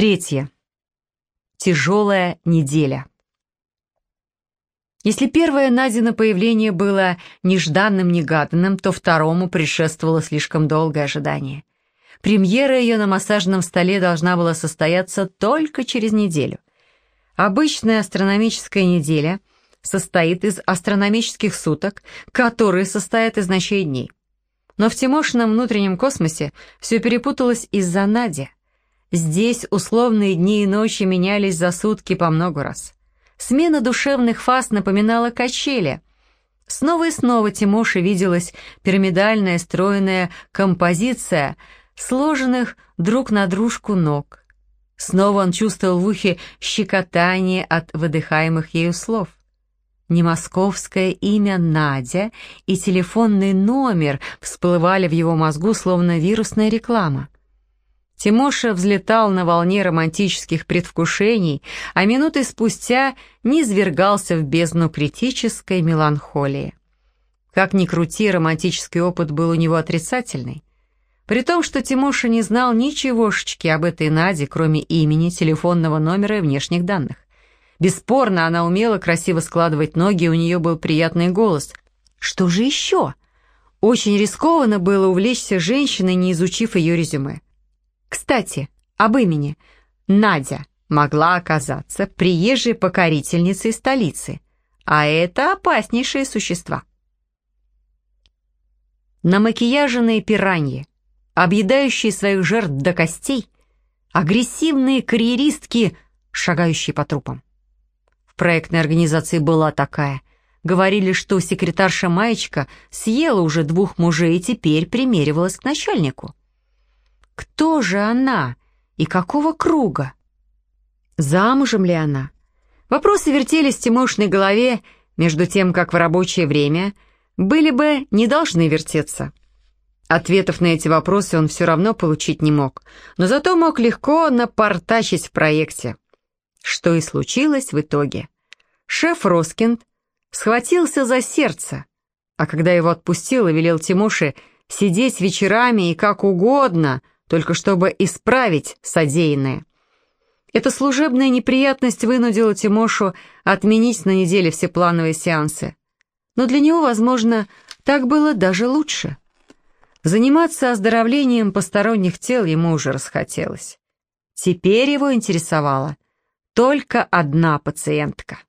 Третье. Тяжелая неделя. Если первое Надина появление было нежданным-негаданным, то второму предшествовало слишком долгое ожидание. Премьера ее на массажном столе должна была состояться только через неделю. Обычная астрономическая неделя состоит из астрономических суток, которые состоят из ночей и дней. Но в Тимошином внутреннем космосе все перепуталось из-за Нади. Здесь условные дни и ночи менялись за сутки по много раз. Смена душевных фаз напоминала качели. Снова и снова Тимоше виделась пирамидальная стройная композиция сложенных друг на дружку ног. Снова он чувствовал в ухе щекотание от выдыхаемых ею слов. Не московское имя Надя и телефонный номер всплывали в его мозгу, словно вирусная реклама. Тимоша взлетал на волне романтических предвкушений, а минуты спустя низвергался в бездну критической меланхолии. Как ни крути, романтический опыт был у него отрицательный. При том, что Тимоша не знал ничегошечки об этой Наде, кроме имени, телефонного номера и внешних данных. Бесспорно, она умела красиво складывать ноги, у нее был приятный голос. Что же еще? Очень рискованно было увлечься женщиной, не изучив ее резюме. Кстати, об имени. Надя могла оказаться приезжей покорительницей столицы, а это опаснейшие существа. Намакияженные пираньи, объедающие своих жертв до костей, агрессивные карьеристки, шагающие по трупам. В проектной организации была такая. Говорили, что секретарша Маечка съела уже двух мужей и теперь примеривалась к начальнику. Кто же она и какого круга? Замужем ли она? Вопросы вертелись в Тимошной голове, между тем, как в рабочее время были бы не должны вертеться. Ответов на эти вопросы он все равно получить не мог, но зато мог легко напортачить в проекте. Что и случилось в итоге. Шеф Роскинд схватился за сердце, а когда его отпустил и велел Тимоше сидеть вечерами и как угодно, только чтобы исправить содеянное. Эта служебная неприятность вынудила Тимошу отменить на неделе все плановые сеансы. Но для него, возможно, так было даже лучше. Заниматься оздоровлением посторонних тел ему уже расхотелось. Теперь его интересовала только одна пациентка.